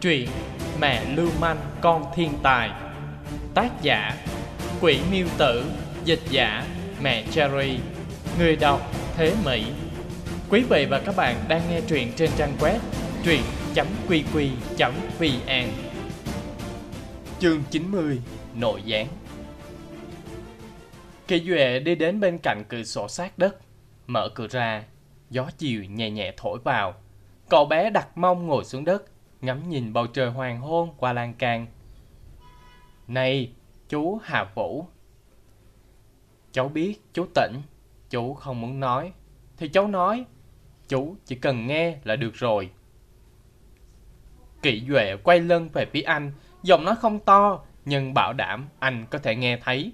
Truyện Mẹ Lưu Manh Con Thiên Tài. Tác giả Quỷ Miêu Tử. Dịch giả Mẹ Cherry. Người đọc Thế Mỹ. Quý vị và các bạn đang nghe truyện trên trang web truyện.qq.vn Chương 90 Nội gián. Kỳ Duệ đi đến bên cạnh cửa sổ sát đất Mở cửa ra Gió chiều nhẹ nhẹ thổi vào. Cậu bé đặt mông ngồi xuống đất ngắm nhìn bầu trời hoàng hôn qua lan can. Này, chú Hà Vũ. Cháu biết chú tỉnh, chú không muốn nói, thì cháu nói, chú chỉ cần nghe là được rồi. Kỵ Duệ quay lưng về phía anh, giọng nói không to, nhưng bảo đảm anh có thể nghe thấy.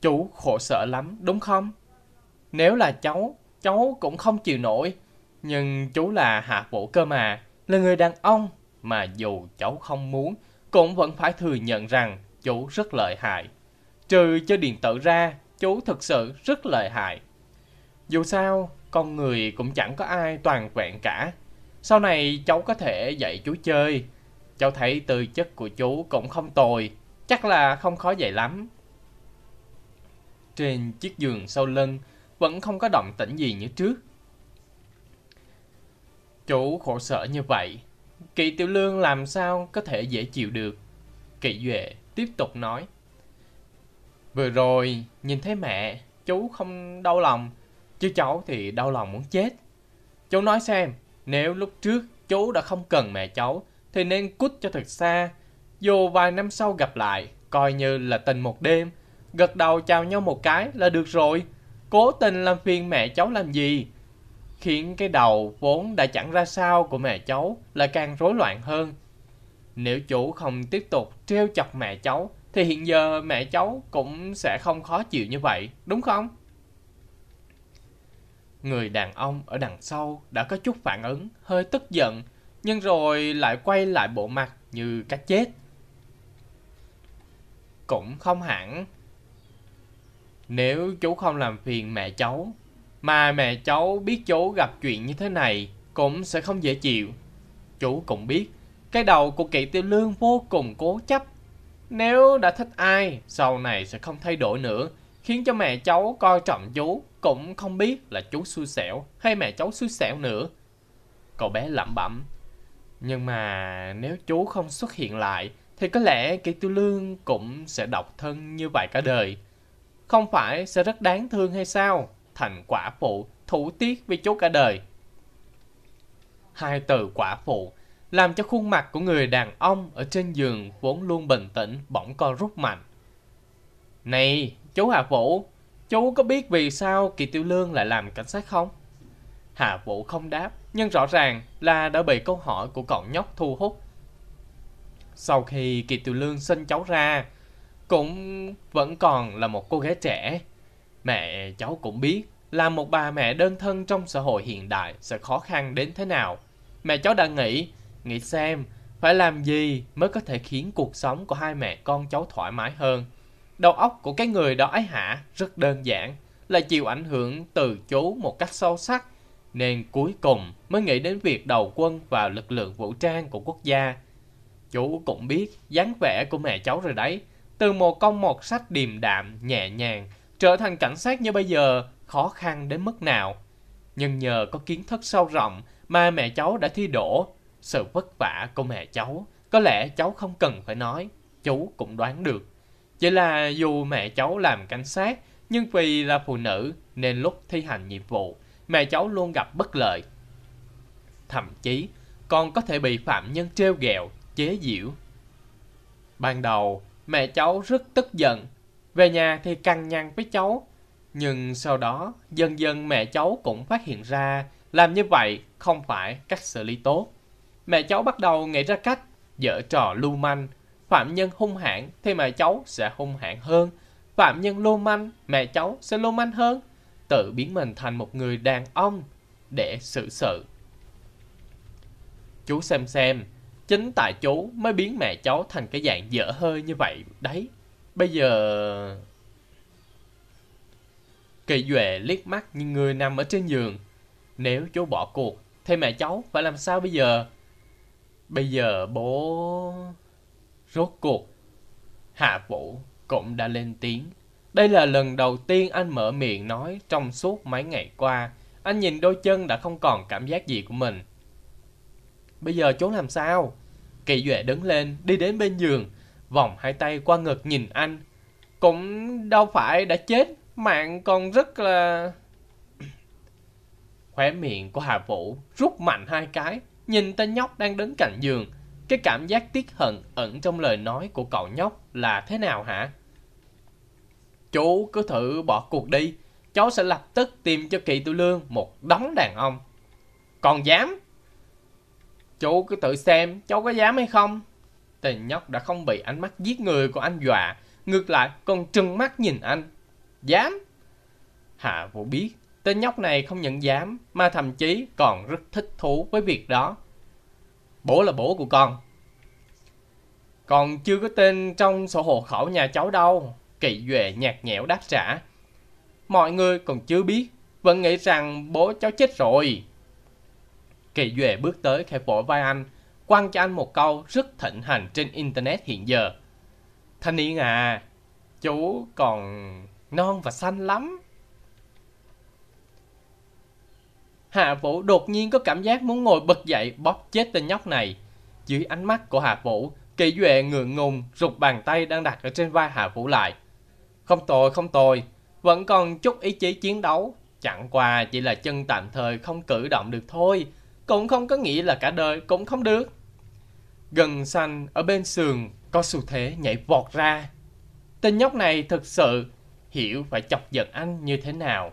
Chú khổ sở lắm, đúng không? Nếu là cháu, cháu cũng không chịu nổi, nhưng chú là Hạ Vũ cơ mà là người đàn ông mà dù cháu không muốn cũng vẫn phải thừa nhận rằng chú rất lợi hại. Trừ cho điện tử ra, chú thực sự rất lợi hại. Dù sao, con người cũng chẳng có ai toàn vẹn cả. Sau này cháu có thể dạy chú chơi. Cháu thấy tư chất của chú cũng không tồi, chắc là không khó dạy lắm. Trên chiếc giường sau lưng vẫn không có động tĩnh gì như trước. Chú khổ sở như vậy, Kỵ Tiểu Lương làm sao có thể dễ chịu được. Kỵ Duệ tiếp tục nói. Vừa rồi, nhìn thấy mẹ, chú không đau lòng, chứ cháu thì đau lòng muốn chết. Chú nói xem, nếu lúc trước chú đã không cần mẹ cháu, thì nên cút cho thật xa. Dù vài năm sau gặp lại, coi như là tình một đêm, gật đầu chào nhau một cái là được rồi. Cố tình làm phiền mẹ cháu làm gì? Khiến cái đầu vốn đã chẳng ra sao của mẹ cháu lại càng rối loạn hơn. Nếu chủ không tiếp tục trêu chọc mẹ cháu, thì hiện giờ mẹ cháu cũng sẽ không khó chịu như vậy, đúng không? Người đàn ông ở đằng sau đã có chút phản ứng, hơi tức giận, nhưng rồi lại quay lại bộ mặt như cá chết. Cũng không hẳn. Nếu chú không làm phiền mẹ cháu, mà mẹ cháu biết chú gặp chuyện như thế này cũng sẽ không dễ chịu. Chú cũng biết, cái đầu của kỵ tiêu lương vô cùng cố chấp. Nếu đã thích ai, sau này sẽ không thay đổi nữa, khiến cho mẹ cháu coi trọng chú, cũng không biết là chú xui xẻo hay mẹ cháu xui xẻo nữa. Cậu bé lẩm bẩm. Nhưng mà nếu chú không xuất hiện lại, thì có lẽ kỵ tiêu lương cũng sẽ độc thân như vậy cả đời. Không phải sẽ rất đáng thương hay sao? Thành quả phụ, thủ tiết với chú cả đời. Hai từ quả phụ làm cho khuôn mặt của người đàn ông ở trên giường vốn luôn bình tĩnh bỗng co rút mạnh. Này, chú Hà Vũ, chú có biết vì sao Kỳ Tiêu Lương lại làm cảnh sát không? Hà Vũ không đáp, nhưng rõ ràng là đã bị câu hỏi của cậu nhóc thu hút. Sau khi Kỳ Tiêu Lương sinh cháu ra, cũng vẫn còn là một cô gái trẻ. Mẹ cháu cũng biết là một bà mẹ đơn thân trong xã hội hiện đại sẽ khó khăn đến thế nào. Mẹ cháu đã nghĩ, nghĩ xem phải làm gì mới có thể khiến cuộc sống của hai mẹ con cháu thoải mái hơn. Đầu óc của cái người đó ấy hả rất đơn giản, là chịu ảnh hưởng từ chú một cách sâu sắc, nên cuối cùng mới nghĩ đến việc đầu quân vào lực lượng vũ trang của quốc gia. Chú cũng biết dáng vẻ của mẹ cháu rồi đấy, từ một con một sách điềm đạm, nhẹ nhàng, trở thành cảnh sát như bây giờ khó khăn đến mức nào. Nhưng nhờ có kiến thức sâu rộng mà mẹ cháu đã thi đổ, sự vất vả của mẹ cháu, có lẽ cháu không cần phải nói, chú cũng đoán được. Chỉ là dù mẹ cháu làm cảnh sát, nhưng vì là phụ nữ nên lúc thi hành nhiệm vụ, mẹ cháu luôn gặp bất lợi. Thậm chí còn có thể bị phạm nhân treo ghẹo, chế giễu. Ban đầu, mẹ cháu rất tức giận về nhà thì căng nhăn với cháu. Nhưng sau đó, dần dần mẹ cháu cũng phát hiện ra làm như vậy không phải cách xử lý tốt. Mẹ cháu bắt đầu nghĩ ra cách dở trò lưu manh. Phạm nhân hung hãn thì mẹ cháu sẽ hung hãn hơn. Phạm nhân lưu manh, mẹ cháu sẽ lưu manh hơn. Tự biến mình thành một người đàn ông để xử sự. Chú xem xem, chính tại chú mới biến mẹ cháu thành cái dạng dở hơi như vậy đấy. Bây giờ... Kỳ Duệ liếc mắt nhìn người nằm ở trên giường. Nếu chú bỏ cuộc, thì mẹ cháu phải làm sao bây giờ? Bây giờ bố... Rốt cuộc, Hạ Vũ cũng đã lên tiếng. Đây là lần đầu tiên anh mở miệng nói trong suốt mấy ngày qua. Anh nhìn đôi chân đã không còn cảm giác gì của mình. Bây giờ chú làm sao? Kỳ Duệ đứng lên, đi đến bên giường, vòng hai tay qua ngực nhìn anh. Cũng đâu phải đã chết, mạng còn rất là... Khóe miệng của Hà Vũ rút mạnh hai cái, nhìn tên nhóc đang đứng cạnh giường. Cái cảm giác tiếc hận ẩn trong lời nói của cậu nhóc là thế nào hả? Chú cứ thử bỏ cuộc đi, cháu sẽ lập tức tìm cho Kỳ tu Lương một đống đàn ông. Còn dám? Chú cứ tự xem cháu có dám hay không? Tên nhóc đã không bị ánh mắt giết người của anh dọa, ngược lại còn trừng mắt nhìn anh. Dám? Hạ Vũ biết tên nhóc này không nhận dám, mà thậm chí còn rất thích thú với việc đó. Bố là bố của con. Còn chưa có tên trong sổ hộ khẩu nhà cháu đâu. Kỳ Duệ nhạt nhẽo đáp trả. Mọi người còn chưa biết, vẫn nghĩ rằng bố cháu chết rồi. Kỳ Duệ bước tới khẽ vỗ vai anh, quăng cho anh một câu rất thịnh hành trên Internet hiện giờ. Thanh niên à, chú còn non và xanh lắm. Hạ Vũ đột nhiên có cảm giác muốn ngồi bật dậy bóp chết tên nhóc này. Dưới ánh mắt của Hạ Vũ, Kỳ Duệ ngượng ngùng rụt bàn tay đang đặt ở trên vai Hạ Vũ lại. Không tồi, không tồi, vẫn còn chút ý chí chiến đấu. Chẳng qua chỉ là chân tạm thời không cử động được thôi, cũng không có nghĩa là cả đời cũng không được. Gần xanh ở bên sườn có xu thế nhảy vọt ra. Tên nhóc này thực sự hiểu phải chọc giận anh như thế nào.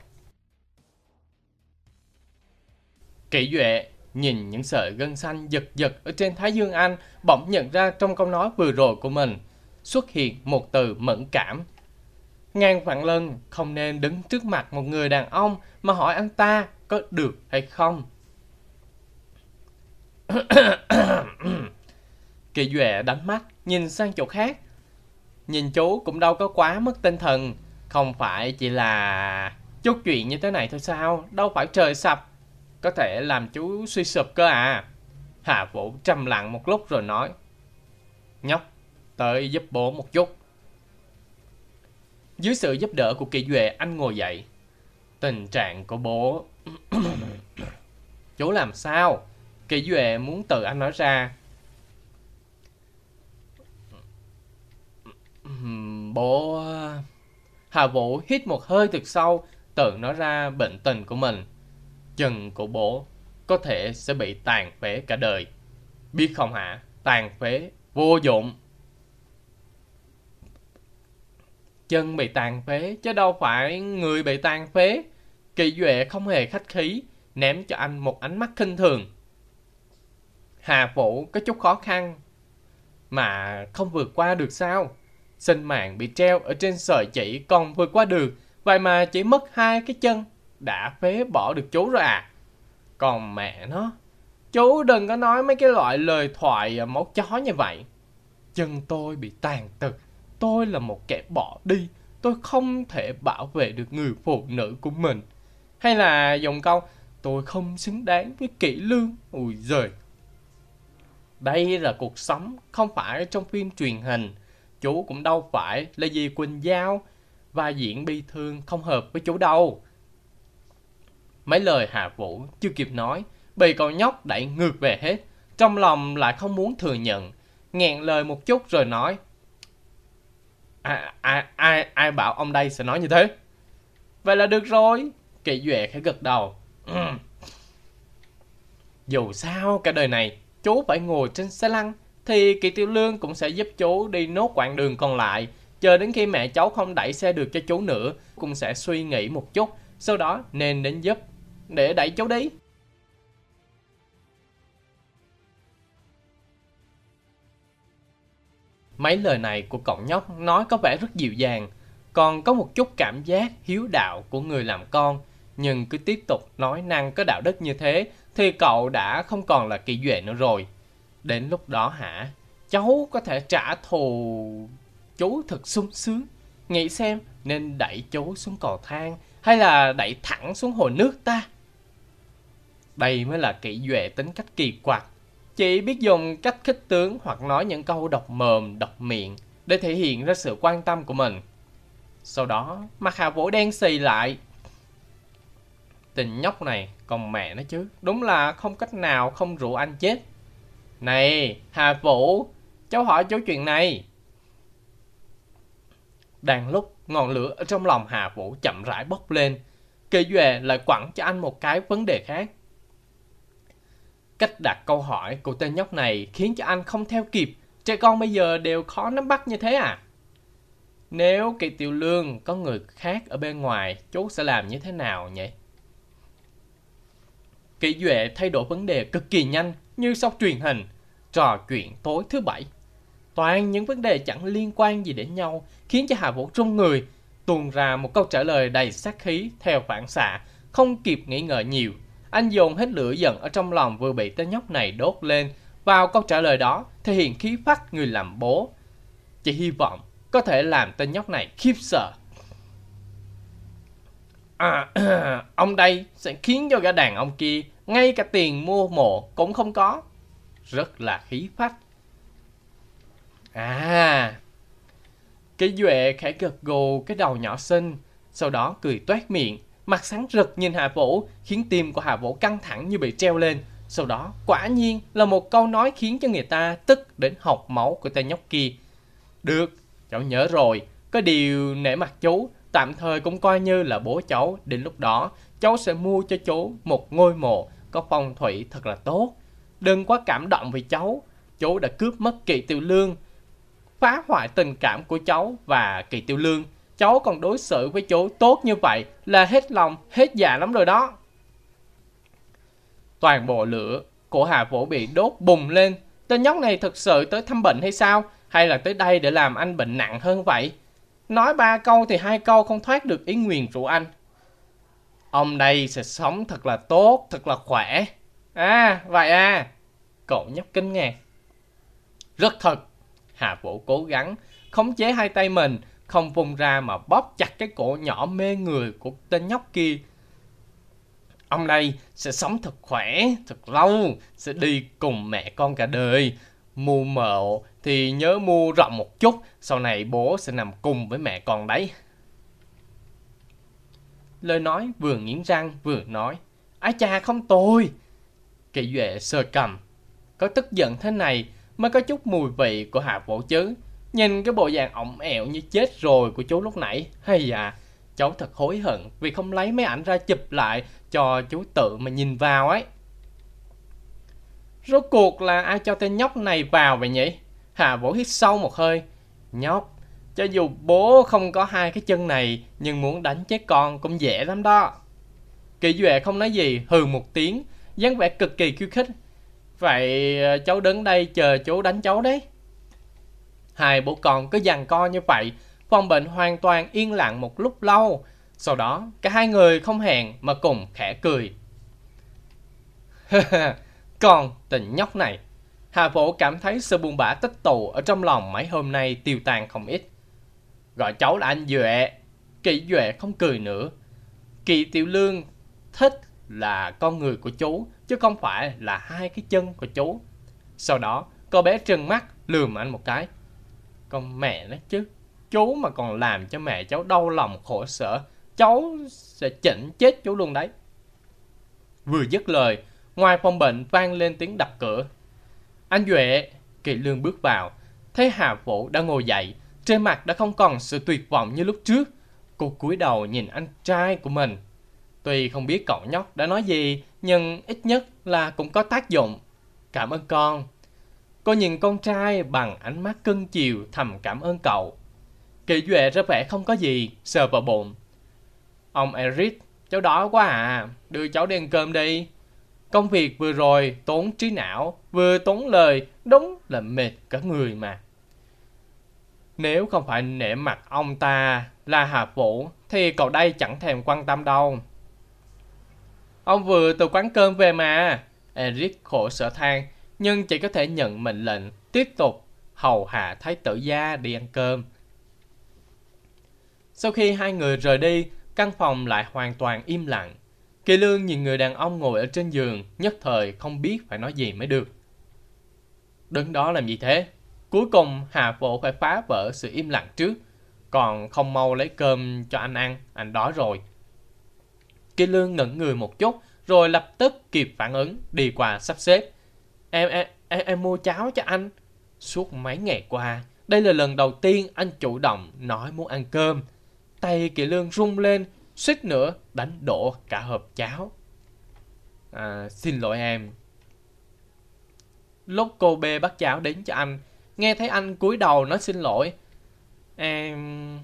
Kỷ Duệ nhìn những sợi gân xanh giật giật ở trên thái dương anh, bỗng nhận ra trong câu nói vừa rồi của mình xuất hiện một từ mẫn cảm. Ngang vạn lần không nên đứng trước mặt một người đàn ông mà hỏi anh ta có được hay không. Kỳ Duệ đánh mắt, nhìn sang chỗ khác. Nhìn chú cũng đâu có quá mất tinh thần. Không phải chỉ là chút chuyện như thế này thôi sao? Đâu phải trời sập. Có thể làm chú suy sụp cơ à. Hạ Vũ trầm lặng một lúc rồi nói. Nhóc, tới giúp bố một chút. Dưới sự giúp đỡ của Kỳ Duệ, anh ngồi dậy. Tình trạng của bố... chú làm sao? Kỳ Duệ muốn tự anh nói ra. Bố... Ờ, Hà Vũ hít một hơi thật sâu, tự nói ra bệnh tình của mình. Chân của bố có thể sẽ bị tàn phế cả đời. Biết không hả? Tàn phế, vô dụng. Chân bị tàn phế, chứ đâu phải người bị tàn phế. Kỳ Duệ không hề khách khí, ném cho anh một ánh mắt khinh thường. Hà Vũ có chút khó khăn, mà không vượt qua được sao? Sinh mạng bị treo ở trên sợi chỉ còn vượt qua được, vậy mà chỉ mất hai cái chân, đã phế bỏ được chú rồi à? Còn mẹ nó, chú đừng có nói mấy cái loại lời thoại à, máu chó như vậy. Chân tôi bị tàn tật, tôi là một kẻ bỏ đi, tôi không thể bảo vệ được người phụ nữ của mình. Hay là dòng câu, tôi không xứng đáng với kỹ lương. Ui giời, đây là cuộc sống, không phải trong phim truyền hình. Chú cũng đâu phải là gì Quỳnh Giao và diễn bi thương không hợp với chú đâu. Mấy lời Hạ Vũ chưa kịp nói, bị cậu nhóc đẩy ngược về hết. Trong lòng lại không muốn thừa nhận, nghẹn lời một chút rồi nói. Ai, ai, ai, ai bảo ông đây sẽ nói như thế? Vậy là được rồi. Kỳ Duệ khẽ gật đầu. Dù sao cả đời này chú phải ngồi trên xe lăn thì Kỳ Tiêu Lương cũng sẽ giúp chú đi nốt quãng đường còn lại. Chờ đến khi mẹ cháu không đẩy xe được cho chú nữa, cũng sẽ suy nghĩ một chút, sau đó nên đến giúp để đẩy cháu đi. Mấy lời này của cậu nhóc nói có vẻ rất dịu dàng, còn có một chút cảm giác hiếu đạo của người làm con. Nhưng cứ tiếp tục nói năng có đạo đức như thế thì cậu đã không còn là kỳ duệ nữa rồi. Đến lúc đó hả, cháu có thể trả thù chú thật sung sướng. Nghĩ xem nên đẩy chú xuống cầu thang hay là đẩy thẳng xuống hồ nước ta. Đây mới là kỹ duệ tính cách kỳ quặc. Chỉ biết dùng cách khích tướng hoặc nói những câu độc mồm, độc miệng để thể hiện ra sự quan tâm của mình. Sau đó, mặt Hà vỗ đen xì lại. Tình nhóc này, còn mẹ nó chứ. Đúng là không cách nào không rủ anh chết. Này, Hà Vũ, cháu hỏi chú chuyện này. Đang lúc ngọn lửa ở trong lòng Hà Vũ chậm rãi bốc lên, Kỳ Duệ lại quẳng cho anh một cái vấn đề khác. Cách đặt câu hỏi của tên nhóc này khiến cho anh không theo kịp. Trẻ con bây giờ đều khó nắm bắt như thế à? Nếu kỳ tiểu lương có người khác ở bên ngoài, chú sẽ làm như thế nào nhỉ? Kỳ Duệ thay đổi vấn đề cực kỳ nhanh như sau truyền hình, trò chuyện tối thứ bảy. Toàn những vấn đề chẳng liên quan gì đến nhau khiến cho Hà Vũ trung người, tuôn ra một câu trả lời đầy sát khí theo phản xạ, không kịp nghĩ ngợi nhiều. Anh dồn hết lửa giận ở trong lòng vừa bị tên nhóc này đốt lên vào câu trả lời đó thể hiện khí phách người làm bố. Chỉ hy vọng có thể làm tên nhóc này khiếp sợ. À, ông đây sẽ khiến cho gã đàn ông kia ngay cả tiền mua mộ cũng không có. Rất là khí phách. À, cái Duệ khẽ gật gù cái đầu nhỏ xinh, sau đó cười toét miệng, mặt sáng rực nhìn Hà Vũ, khiến tim của Hà Vũ căng thẳng như bị treo lên. Sau đó, quả nhiên là một câu nói khiến cho người ta tức đến học máu của tên nhóc kia. Được, cháu nhớ rồi, có điều nể mặt chú, tạm thời cũng coi như là bố cháu. Đến lúc đó, cháu sẽ mua cho chú một ngôi mộ có phong thủy thật là tốt. Đừng quá cảm động vì cháu, chú đã cướp mất kỳ tiểu lương, phá hoại tình cảm của cháu và kỳ tiểu lương. Cháu còn đối xử với chú tốt như vậy là hết lòng, hết dạ lắm rồi đó. Toàn bộ lửa của Hà Vũ bị đốt bùng lên. Tên nhóc này thực sự tới thăm bệnh hay sao? Hay là tới đây để làm anh bệnh nặng hơn vậy? Nói ba câu thì hai câu không thoát được ý nguyền của anh. Ông đây sẽ sống thật là tốt, thật là khỏe. À, vậy à. Cậu nhóc kinh ngạc. Rất thật. Hà Vũ cố gắng khống chế hai tay mình, không vùng ra mà bóp chặt cái cổ nhỏ mê người của tên nhóc kia. Ông đây sẽ sống thật khỏe, thật lâu, sẽ đi cùng mẹ con cả đời. Mua mộ thì nhớ mua rộng một chút, sau này bố sẽ nằm cùng với mẹ con đấy. Lời nói vừa nghiến răng vừa nói, Ái cha không tôi. Kỳ Duệ sơ cầm. Có tức giận thế này mới có chút mùi vị của Hạ Vũ chứ. Nhìn cái bộ dạng ổng ẹo như chết rồi của chú lúc nãy. Hay à, cháu thật hối hận vì không lấy mấy ảnh ra chụp lại cho chú tự mà nhìn vào ấy. Rốt cuộc là ai cho tên nhóc này vào vậy nhỉ? Hà Vũ hít sâu một hơi. Nhóc, cho dù bố không có hai cái chân này, nhưng muốn đánh chết con cũng dễ lắm đó. Kỳ Duệ không nói gì, hừ một tiếng, dáng vẻ cực kỳ khiêu khích. Vậy ờ, cháu đứng đây chờ chú đánh cháu đấy. Hai bố con cứ dằn co như vậy, phòng bệnh hoàn toàn yên lặng một lúc lâu. Sau đó, cả hai người không hẹn mà cùng khẽ cười. con tình nhóc này. Hà Vũ cảm thấy sự buồn bã tích tụ ở trong lòng mấy hôm nay tiêu tan không ít. Gọi cháu là anh Duệ. kỵ Duệ không cười nữa. Kỳ Tiểu Lương thích là con người của chú, chứ không phải là hai cái chân của chú. Sau đó, cô bé trừng mắt lườm anh một cái. Con mẹ nó chứ, chú mà còn làm cho mẹ cháu đau lòng khổ sở, cháu sẽ chỉnh chết chú luôn đấy. Vừa dứt lời, ngoài phòng bệnh vang lên tiếng đập cửa. Anh Duệ, Kỳ Lương bước vào, thấy Hà Vũ đã ngồi dậy, trên mặt đã không còn sự tuyệt vọng như lúc trước. Cô cúi đầu nhìn anh trai của mình. Tuy không biết cậu nhóc đã nói gì, nhưng ít nhất là cũng có tác dụng. Cảm ơn con. Cô nhìn con trai bằng ánh mắt cưng chiều thầm cảm ơn cậu. Kỳ Duệ ra vẻ không có gì, sờ vào bụng. Ông Eric, cháu đói quá à, đưa cháu đi ăn cơm đi. Công việc vừa rồi tốn trí não, vừa tốn lời, đúng là mệt cả người mà. Nếu không phải nể mặt ông ta là Hà Vũ, thì cậu đây chẳng thèm quan tâm đâu. Ông vừa từ quán cơm về mà. Eric khổ sở than, nhưng chỉ có thể nhận mệnh lệnh, tiếp tục hầu hạ thái tử gia đi ăn cơm. Sau khi hai người rời đi, căn phòng lại hoàn toàn im lặng. Kỳ lương nhìn người đàn ông ngồi ở trên giường, nhất thời không biết phải nói gì mới được. Đứng đó làm gì thế? Cuối cùng Hà Phổ phải phá vỡ sự im lặng trước. Còn không mau lấy cơm cho anh ăn, anh đói rồi. Kỳ Lương ngẩn người một chút, rồi lập tức kịp phản ứng, đi qua sắp xếp. Em, em, em, em mua cháo cho anh. Suốt mấy ngày qua, đây là lần đầu tiên anh chủ động nói muốn ăn cơm. Tay Kỳ Lương rung lên, suýt nữa đánh đổ cả hộp cháo. À, xin lỗi em. Lúc cô bê bắt cháo đến cho anh, nghe thấy anh cúi đầu nói xin lỗi. Em...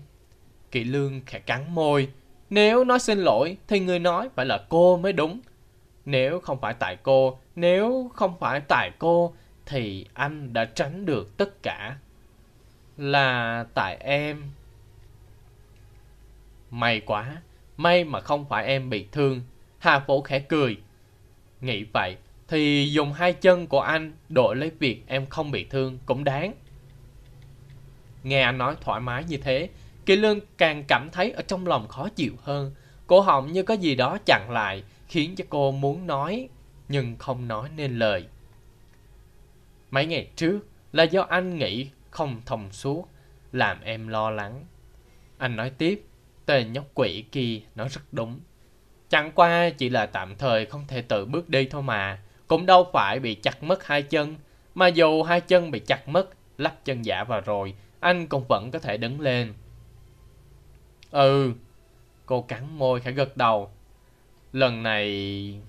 Kỳ Lương khẽ cắn môi. Nếu nói xin lỗi thì người nói phải là cô mới đúng. Nếu không phải tại cô, nếu không phải tại cô thì anh đã tránh được tất cả. Là tại em. May quá, may mà không phải em bị thương. Hà Phổ khẽ cười. Nghĩ vậy thì dùng hai chân của anh đổi lấy việc em không bị thương cũng đáng. Nghe anh nói thoải mái như thế, Kỳ Lương càng cảm thấy ở trong lòng khó chịu hơn. Cổ họng như có gì đó chặn lại, khiến cho cô muốn nói, nhưng không nói nên lời. Mấy ngày trước là do anh nghĩ không thông suốt, làm em lo lắng. Anh nói tiếp, tên nhóc quỷ kia nói rất đúng. Chẳng qua chỉ là tạm thời không thể tự bước đi thôi mà, cũng đâu phải bị chặt mất hai chân, mà dù hai chân bị chặt mất, lắp chân giả vào rồi, anh cũng vẫn có thể đứng lên. Ừ, cô cắn môi khẽ gật đầu. Lần này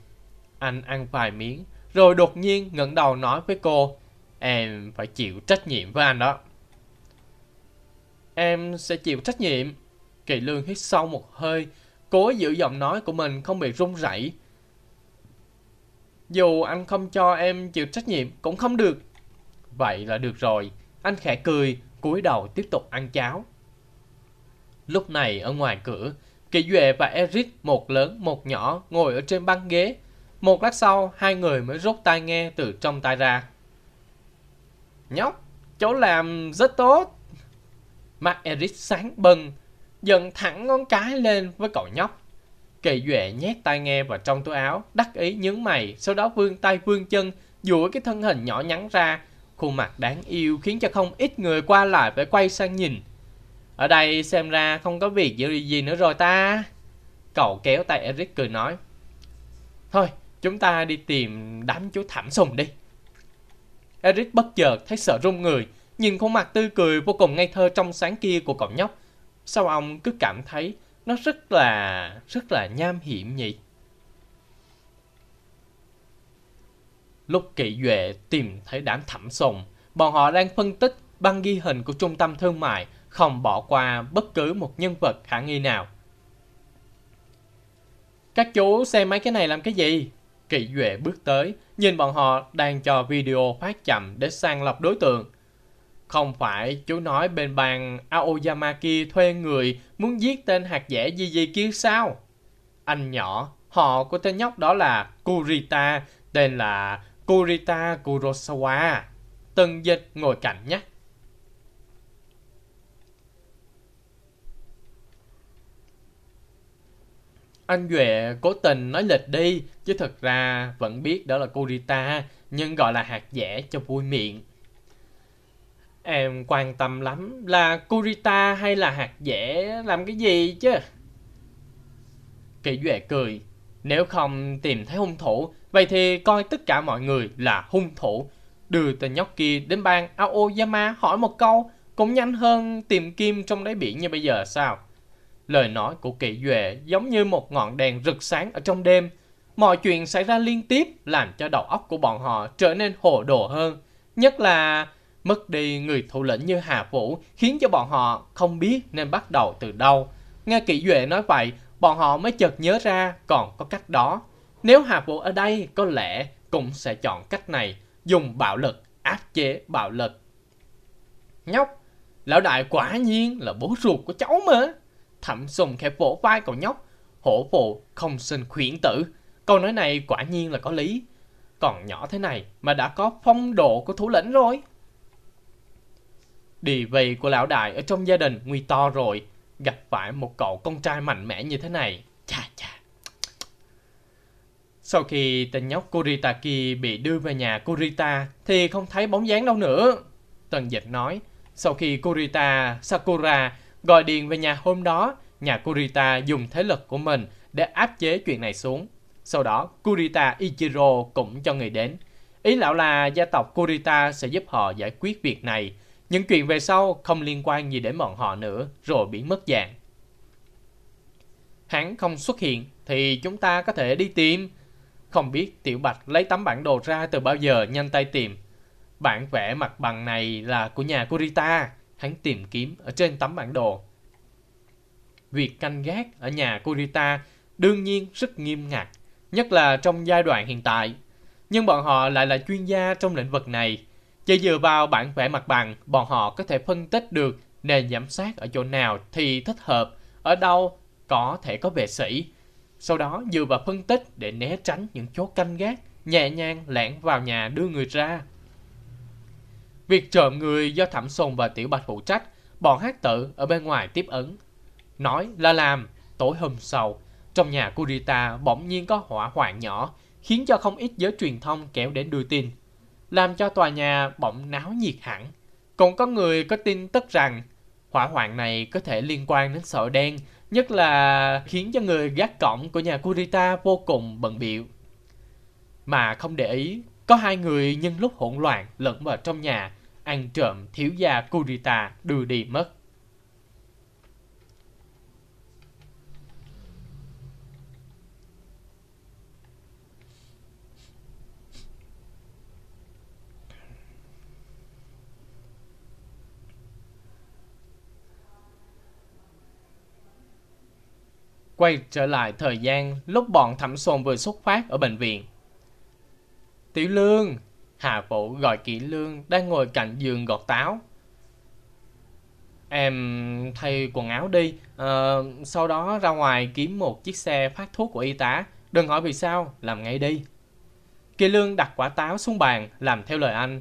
anh ăn vài miếng, rồi đột nhiên ngẩng đầu nói với cô, em phải chịu trách nhiệm với anh đó. Em sẽ chịu trách nhiệm. Kỳ lương hít sâu một hơi, cố giữ giọng nói của mình không bị run rẩy. Dù anh không cho em chịu trách nhiệm cũng không được. Vậy là được rồi. Anh khẽ cười, cúi đầu tiếp tục ăn cháo. Lúc này ở ngoài cửa, Kỳ Duệ và Eric một lớn một nhỏ ngồi ở trên băng ghế. Một lát sau, hai người mới rút tai nghe từ trong tai ra. Nhóc, cháu làm rất tốt. mặt Eric sáng bừng, dần thẳng ngón cái lên với cậu nhóc. Kỳ Duệ nhét tai nghe vào trong túi áo, đắc ý nhướng mày, sau đó vươn tay vươn chân, duỗi cái thân hình nhỏ nhắn ra. Khuôn mặt đáng yêu khiến cho không ít người qua lại phải quay sang nhìn. Ở đây xem ra không có việc gì nữa rồi ta. Cậu kéo tay Eric cười nói. Thôi, chúng ta đi tìm đám chú thảm sùng đi. Eric bất chợt thấy sợ run người, nhìn khuôn mặt tươi cười vô cùng ngây thơ trong sáng kia của cậu nhóc. Sao ông cứ cảm thấy nó rất là, rất là nham hiểm nhỉ? Lúc kỵ duệ tìm thấy đám thảm sùng, bọn họ đang phân tích băng ghi hình của trung tâm thương mại không bỏ qua bất cứ một nhân vật khả nghi nào. Các chú xem mấy cái này làm cái gì? Kỵ Duệ bước tới, nhìn bọn họ đang cho video phát chậm để sàng lọc đối tượng. Không phải chú nói bên bàn Aoyama kia thuê người muốn giết tên hạt dẻ gì gì kia sao? Anh nhỏ, họ của tên nhóc đó là Kurita, tên là Kurita Kurosawa. Tân dịch ngồi cạnh nhắc. Anh Duệ cố tình nói lệch đi, chứ thật ra vẫn biết đó là cô Rita, nhưng gọi là hạt dẻ cho vui miệng. Em quan tâm lắm là Kurita hay là hạt dẻ làm cái gì chứ? Kỳ Duệ cười. Nếu không tìm thấy hung thủ, vậy thì coi tất cả mọi người là hung thủ. Đưa tên nhóc kia đến bang Aoyama hỏi một câu, cũng nhanh hơn tìm kim trong đáy biển như bây giờ sao? Lời nói của Kỵ Duệ giống như một ngọn đèn rực sáng ở trong đêm. Mọi chuyện xảy ra liên tiếp làm cho đầu óc của bọn họ trở nên hồ đồ hơn. Nhất là mất đi người thủ lĩnh như Hà Vũ khiến cho bọn họ không biết nên bắt đầu từ đâu. Nghe Kỵ Duệ nói vậy, bọn họ mới chợt nhớ ra còn có cách đó. Nếu Hà Vũ ở đây có lẽ cũng sẽ chọn cách này, dùng bạo lực, áp chế bạo lực. Nhóc, lão đại quả nhiên là bố ruột của cháu mà. Thẩm Sùng khẽ vỗ vai cậu nhóc. Hổ phụ không sinh khuyển tử. Câu nói này quả nhiên là có lý. Còn nhỏ thế này mà đã có phong độ của thủ lĩnh rồi. Địa vị của lão đại ở trong gia đình nguy to rồi. Gặp phải một cậu con trai mạnh mẽ như thế này. Chà chà. Sau khi tên nhóc Kuritaki bị đưa về nhà Kurita thì không thấy bóng dáng đâu nữa. Tần dịch nói, sau khi Kurita Sakura gọi điện về nhà hôm đó, nhà Kurita dùng thế lực của mình để áp chế chuyện này xuống. Sau đó, Kurita Ichiro cũng cho người đến. Ý lão là gia tộc Kurita sẽ giúp họ giải quyết việc này. Những chuyện về sau không liên quan gì đến bọn họ nữa, rồi biến mất dạng. Hắn không xuất hiện thì chúng ta có thể đi tìm. Không biết Tiểu Bạch lấy tấm bản đồ ra từ bao giờ nhanh tay tìm. Bản vẽ mặt bằng này là của nhà Kurita. Hắn tìm kiếm ở trên tấm bản đồ. Việc canh gác ở nhà Kurita đương nhiên rất nghiêm ngặt, nhất là trong giai đoạn hiện tại. Nhưng bọn họ lại là chuyên gia trong lĩnh vực này. Chỉ dựa vào bản vẽ mặt bằng, bọn họ có thể phân tích được nền giám sát ở chỗ nào thì thích hợp, ở đâu có thể có vệ sĩ. Sau đó dựa vào phân tích để né tránh những chốt canh gác, nhẹ nhàng lẻn vào nhà đưa người ra. Việc trộm người do Thẩm Sùng và Tiểu Bạch phụ trách, bọn hát tự ở bên ngoài tiếp ứng. Nói là làm, tối hôm sau, trong nhà Kurita bỗng nhiên có hỏa hoạn nhỏ, khiến cho không ít giới truyền thông kéo đến đưa tin. Làm cho tòa nhà bỗng náo nhiệt hẳn. Còn có người có tin tức rằng hỏa hoạn này có thể liên quan đến sợi đen, nhất là khiến cho người gác cổng của nhà Kurita vô cùng bận biệu. Mà không để ý, có hai người nhân lúc hỗn loạn lẫn vào trong nhà, ăn trộm thiếu gia Kurita đưa đi mất. Quay trở lại thời gian lúc bọn thẩm sồn vừa xuất phát ở bệnh viện. Tiểu Lương, Hà Vũ gọi Kỷ Lương đang ngồi cạnh giường gọt táo. Em thay quần áo đi, à, sau đó ra ngoài kiếm một chiếc xe phát thuốc của y tá. Đừng hỏi vì sao, làm ngay đi. Kỳ Lương đặt quả táo xuống bàn, làm theo lời anh.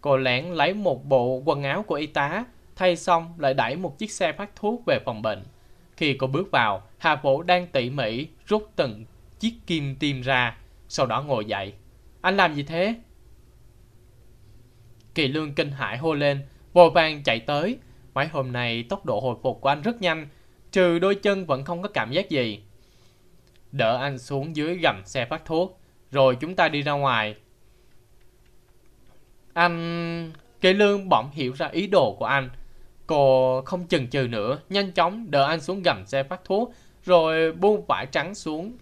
Cô lén lấy một bộ quần áo của y tá, thay xong lại đẩy một chiếc xe phát thuốc về phòng bệnh. Khi cô bước vào, Hà Vũ đang tỉ mỉ rút từng chiếc kim tiêm ra, sau đó ngồi dậy. Anh làm gì thế? Kỳ lương kinh hãi hô lên, vội vàng chạy tới. Mấy hôm nay tốc độ hồi phục của anh rất nhanh, trừ đôi chân vẫn không có cảm giác gì. Đỡ anh xuống dưới gầm xe phát thuốc, rồi chúng ta đi ra ngoài. Anh... Kỳ lương bỗng hiểu ra ý đồ của anh, Cô không chần chừ nữa, nhanh chóng đỡ anh xuống gầm xe phát thuốc, rồi buông vải trắng xuống,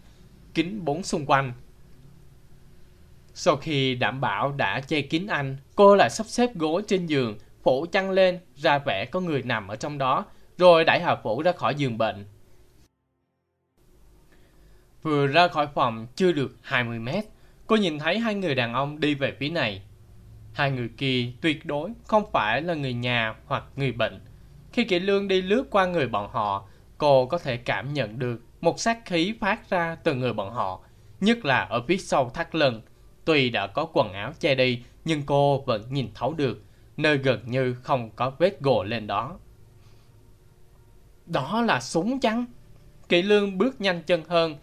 kính bốn xung quanh. Sau khi đảm bảo đã che kín anh, cô lại sắp xếp gối trên giường, phủ chăn lên, ra vẻ có người nằm ở trong đó, rồi đẩy Hà Vũ ra khỏi giường bệnh. Vừa ra khỏi phòng chưa được 20 mét, cô nhìn thấy hai người đàn ông đi về phía này. Hai người kia tuyệt đối không phải là người nhà hoặc người bệnh. Khi Kỷ Lương đi lướt qua người bọn họ, cô có thể cảm nhận được một sát khí phát ra từ người bọn họ, nhất là ở phía sau thắt lưng. Tuy đã có quần áo che đi, nhưng cô vẫn nhìn thấu được, nơi gần như không có vết gồ lên đó. Đó là súng chăng? kỳ Lương bước nhanh chân hơn.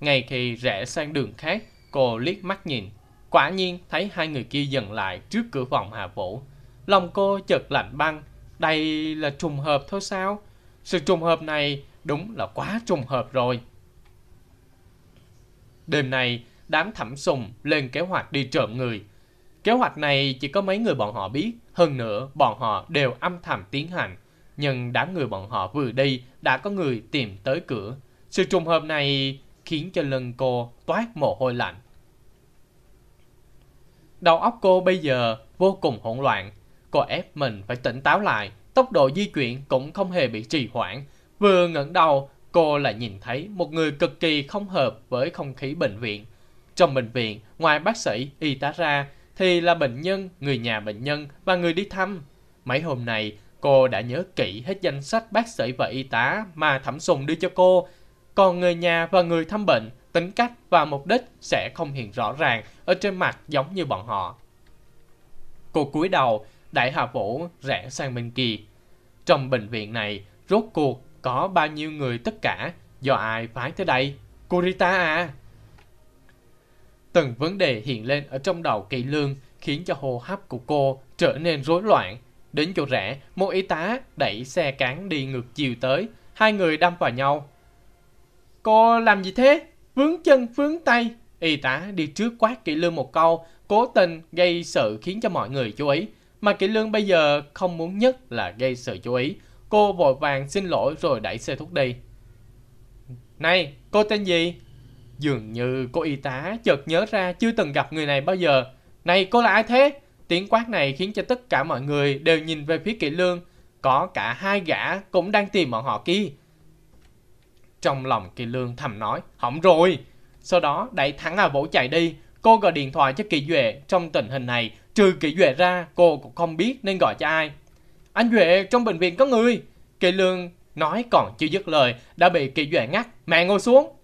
Ngay khi rẽ sang đường khác, cô liếc mắt nhìn Quả nhiên thấy hai người kia dừng lại trước cửa phòng Hà Vũ. Lòng cô chợt lạnh băng. Đây là trùng hợp thôi sao? Sự trùng hợp này đúng là quá trùng hợp rồi. Đêm nay, đám thẩm sùng lên kế hoạch đi trộm người. Kế hoạch này chỉ có mấy người bọn họ biết, hơn nữa bọn họ đều âm thầm tiến hành. Nhưng đám người bọn họ vừa đi đã có người tìm tới cửa. Sự trùng hợp này khiến cho lưng cô toát mồ hôi lạnh. Đầu óc cô bây giờ vô cùng hỗn loạn. Cô ép mình phải tỉnh táo lại, tốc độ di chuyển cũng không hề bị trì hoãn. Vừa ngẩng đầu, cô lại nhìn thấy một người cực kỳ không hợp với không khí bệnh viện. Trong bệnh viện, ngoài bác sĩ, y tá ra, thì là bệnh nhân, người nhà bệnh nhân và người đi thăm. Mấy hôm nay, cô đã nhớ kỹ hết danh sách bác sĩ và y tá mà Thẩm Sùng đưa cho cô. Còn người nhà và người thăm bệnh tính cách và mục đích sẽ không hiện rõ ràng ở trên mặt giống như bọn họ. Cô cúi đầu, đại hà vũ rẽ sang bên kia. Trong bệnh viện này, rốt cuộc có bao nhiêu người tất cả, do ai phái tới đây? Kurita à? Từng vấn đề hiện lên ở trong đầu kỳ lương khiến cho hô hấp của cô trở nên rối loạn. Đến chỗ rẽ, một y tá đẩy xe cán đi ngược chiều tới, hai người đâm vào nhau. Cô làm gì thế? Vướng chân, vướng tay. Y tá đi trước quát kỳ lương một câu, cố tình gây sự khiến cho mọi người chú ý. Mà kỳ lương bây giờ không muốn nhất là gây sự chú ý. Cô vội vàng xin lỗi rồi đẩy xe thuốc đi. Này, cô tên gì? Dường như cô y tá chợt nhớ ra chưa từng gặp người này bao giờ. Này, cô là ai thế? Tiếng quát này khiến cho tất cả mọi người đều nhìn về phía kỹ lương. Có cả hai gã cũng đang tìm bọn họ kia. Trong lòng kỳ lương thầm nói, hỏng rồi. Sau đó đẩy thẳng à vỗ chạy đi. Cô gọi điện thoại cho Kỳ Duệ. Trong tình hình này, trừ Kỳ Duệ ra, cô cũng không biết nên gọi cho ai. Anh Duệ, trong bệnh viện có người. Kỳ lương nói còn chưa dứt lời, đã bị Kỳ Duệ ngắt. Mẹ ngồi xuống.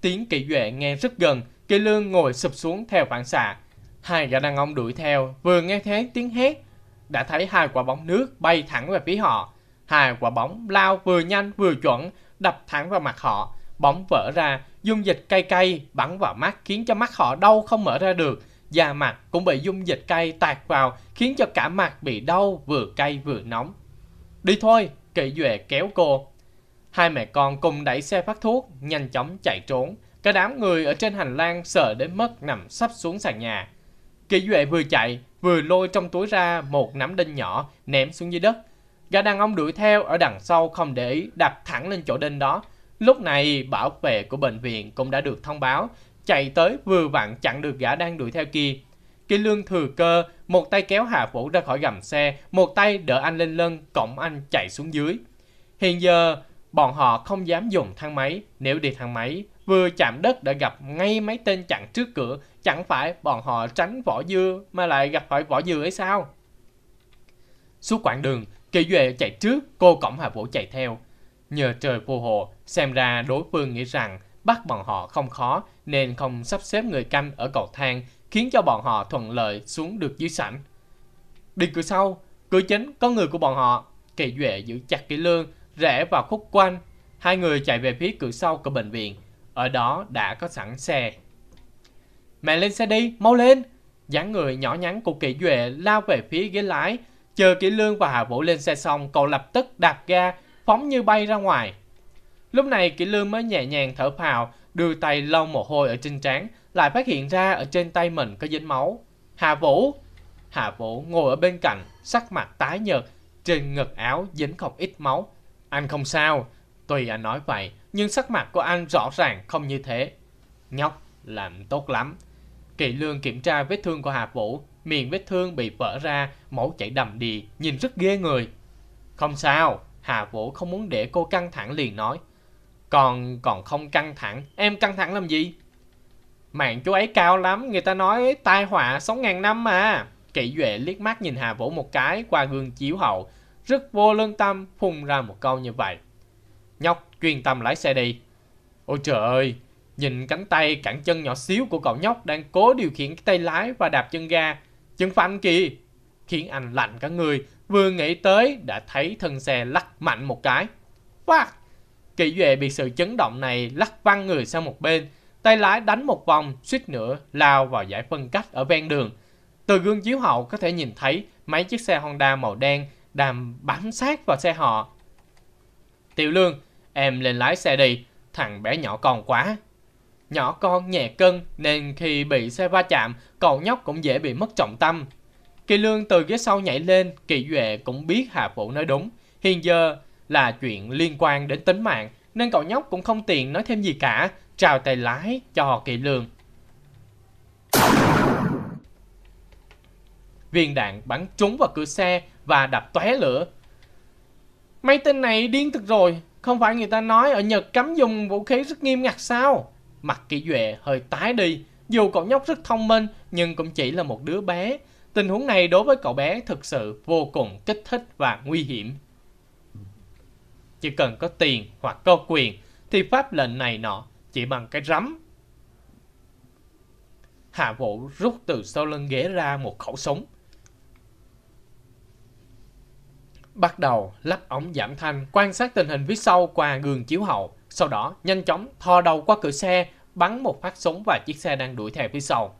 Tiếng kỵ Duệ nghe rất gần. Kỳ lương ngồi sụp xuống theo phản xạ. Hai gã đàn ông đuổi theo, vừa nghe thấy tiếng hét, đã thấy hai quả bóng nước bay thẳng về phía họ. Hai quả bóng lao vừa nhanh vừa chuẩn, đập thẳng vào mặt họ. Bóng vỡ ra, dung dịch cay cay bắn vào mắt khiến cho mắt họ đau không mở ra được. Da mặt cũng bị dung dịch cay tạt vào khiến cho cả mặt bị đau vừa cay vừa nóng. Đi thôi, kỵ duệ kéo cô. Hai mẹ con cùng đẩy xe phát thuốc, nhanh chóng chạy trốn. Cả đám người ở trên hành lang sợ đến mất nằm sắp xuống sàn nhà. Kỳ Duệ vừa chạy, vừa lôi trong túi ra một nắm đinh nhỏ ném xuống dưới đất. Gã đàn ông đuổi theo ở đằng sau không để ý đặt thẳng lên chỗ đinh đó. Lúc này bảo vệ của bệnh viện cũng đã được thông báo, chạy tới vừa vặn chặn được gã đang đuổi theo kia. Kỳ lương thừa cơ, một tay kéo Hà Vũ ra khỏi gầm xe, một tay đỡ anh lên lưng, cổng anh chạy xuống dưới. Hiện giờ, bọn họ không dám dùng thang máy, nếu đi thang máy, vừa chạm đất đã gặp ngay mấy tên chặn trước cửa, chẳng phải bọn họ tránh vỏ dưa mà lại gặp phải vỏ dưa ấy sao? Suốt quãng đường, Kỳ Duệ chạy trước, cô cổng Hà Vũ chạy theo. Nhờ trời phù hộ, xem ra đối phương nghĩ rằng bắt bọn họ không khó nên không sắp xếp người canh ở cầu thang khiến cho bọn họ thuận lợi xuống được dưới sảnh. Đi cửa sau, cửa chính có người của bọn họ. Kỳ Duệ giữ chặt kỹ lương, rẽ vào khúc quanh. Hai người chạy về phía cửa sau của bệnh viện. Ở đó đã có sẵn xe. Mẹ lên xe đi, mau lên! dáng người nhỏ nhắn của Kỳ Duệ lao về phía ghế lái. Chờ kỹ Lương và Hà Vũ lên xe xong, cậu lập tức đạp ga, phóng như bay ra ngoài. Lúc này kỹ Lương mới nhẹ nhàng thở phào, đưa tay lau mồ hôi ở trên trán, lại phát hiện ra ở trên tay mình có dính máu. Hà Vũ! Hà Vũ ngồi ở bên cạnh, sắc mặt tái nhợt, trên ngực áo dính không ít máu. Anh không sao, tuy anh nói vậy, nhưng sắc mặt của anh rõ ràng không như thế. Nhóc, làm tốt lắm. Kỳ Lương kiểm tra vết thương của Hà Vũ, miệng vết thương bị vỡ ra, máu chảy đầm đìa, nhìn rất ghê người. Không sao, Hà Vũ không muốn để cô căng thẳng liền nói. Còn còn không căng thẳng, em căng thẳng làm gì? Mạng chú ấy cao lắm, người ta nói tai họa sống ngàn năm mà. Kỷ Duệ liếc mắt nhìn Hà Vũ một cái qua gương chiếu hậu, rất vô lương tâm phun ra một câu như vậy. Nhóc, chuyên tâm lái xe đi. Ôi trời ơi, nhìn cánh tay cẳng chân nhỏ xíu của cậu nhóc đang cố điều khiển cái tay lái và đạp chân ga. Chân phanh kìa, khiến anh lạnh cả người, vừa nghĩ tới đã thấy thân xe lắc mạnh một cái. Phát! Kỳ Duệ bị sự chấn động này lắc văng người sang một bên, tay lái đánh một vòng, suýt nữa lao vào giải phân cách ở ven đường. Từ gương chiếu hậu có thể nhìn thấy mấy chiếc xe Honda màu đen đang bám sát vào xe họ. Tiểu Lương, em lên lái xe đi, thằng bé nhỏ con quá. Nhỏ con nhẹ cân nên khi bị xe va chạm, cậu nhóc cũng dễ bị mất trọng tâm. Kỳ Lương từ ghế sau nhảy lên, Kỳ Duệ cũng biết Hà Vũ nói đúng. Hiện giờ là chuyện liên quan đến tính mạng, nên cậu nhóc cũng không tiện nói thêm gì cả, trào tay lái cho Kỳ Lương. Viên đạn bắn trúng vào cửa xe và đập tóe lửa. Mấy tên này điên thực rồi, không phải người ta nói ở Nhật cấm dùng vũ khí rất nghiêm ngặt sao? Mặt Kỳ Duệ hơi tái đi, dù cậu nhóc rất thông minh nhưng cũng chỉ là một đứa bé. Tình huống này đối với cậu bé thực sự vô cùng kích thích và nguy hiểm. Chỉ cần có tiền hoặc có quyền thì pháp lệnh này nọ chỉ bằng cái rắm. Hạ Vũ rút từ sau lưng ghế ra một khẩu súng. Bắt đầu lắp ống giảm thanh quan sát tình hình phía sau qua gương chiếu hậu. Sau đó nhanh chóng thò đầu qua cửa xe bắn một phát súng vào chiếc xe đang đuổi theo phía sau.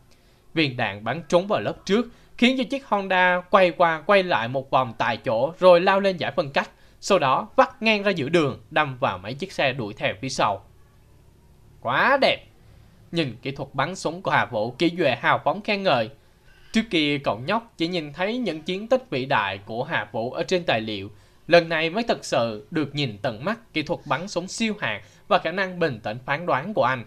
Viên đạn bắn trúng vào lớp trước, khiến cho chiếc Honda quay qua quay lại một vòng tại chỗ rồi lao lên giải phân cách, sau đó vắt ngang ra giữa đường, đâm vào mấy chiếc xe đuổi theo phía sau. Quá đẹp! Nhìn kỹ thuật bắn súng của Hà Vũ, kỹ Duệ hào phóng khen ngợi. Trước kia cậu nhóc chỉ nhìn thấy những chiến tích vĩ đại của Hà Vũ ở trên tài liệu, lần này mới thật sự được nhìn tận mắt kỹ thuật bắn súng siêu hạng và khả năng bình tĩnh phán đoán của anh.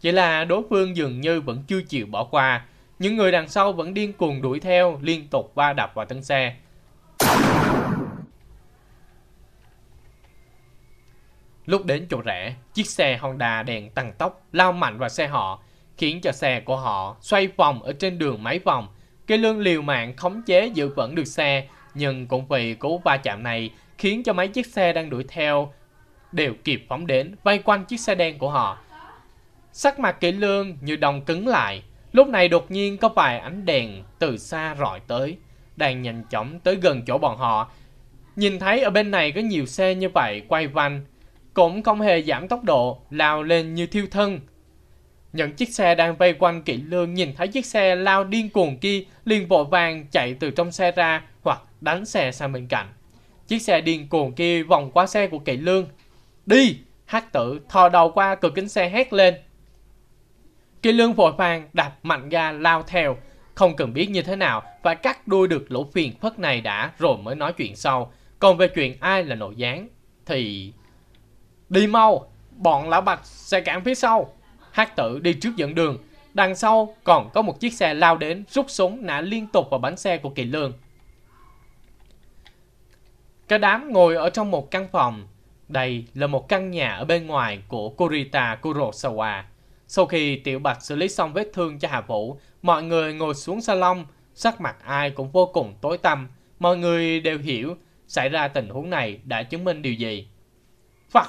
Chỉ là đối phương dường như vẫn chưa chịu bỏ qua, những người đằng sau vẫn điên cuồng đuổi theo, liên tục va đập vào thân xe. Lúc đến chỗ rẽ, chiếc xe Honda đèn tăng tốc lao mạnh vào xe họ, khiến cho xe của họ xoay vòng ở trên đường mấy vòng. Cây lương liều mạng khống chế giữ vững được xe, nhưng cũng vì cú va chạm này khiến cho mấy chiếc xe đang đuổi theo đều kịp phóng đến vây quanh chiếc xe đen của họ. Sắc mặt kỹ lương như đồng cứng lại, lúc này đột nhiên có vài ánh đèn từ xa rọi tới, đang nhanh chóng tới gần chỗ bọn họ. Nhìn thấy ở bên này có nhiều xe như vậy quay vanh, cũng không hề giảm tốc độ, lao lên như thiêu thân. Những chiếc xe đang vây quanh kỹ lương nhìn thấy chiếc xe lao điên cuồng kia liền vội vàng chạy từ trong xe ra hoặc đánh xe sang bên cạnh. Chiếc xe điên cuồng kia vòng qua xe của kỹ lương. Đi! Hát tử thò đầu qua cửa kính xe hét lên. kỵ lương vội vàng đạp mạnh ga lao theo. Không cần biết như thế nào phải cắt đuôi được lỗ phiền phất này đã rồi mới nói chuyện sau. Còn về chuyện ai là nội gián thì Đi mau, bọn lão bạch sẽ cản phía sau. Hát tử đi trước dẫn đường. Đằng sau còn có một chiếc xe lao đến rút súng nã liên tục vào bánh xe của kỳ lương. Cả đám ngồi ở trong một căn phòng. Đây là một căn nhà ở bên ngoài của Kurita Kurosawa. Sau khi Tiểu Bạch xử lý xong vết thương cho Hà Vũ, mọi người ngồi xuống salon, sắc mặt ai cũng vô cùng tối tăm. Mọi người đều hiểu xảy ra tình huống này đã chứng minh điều gì. Phật!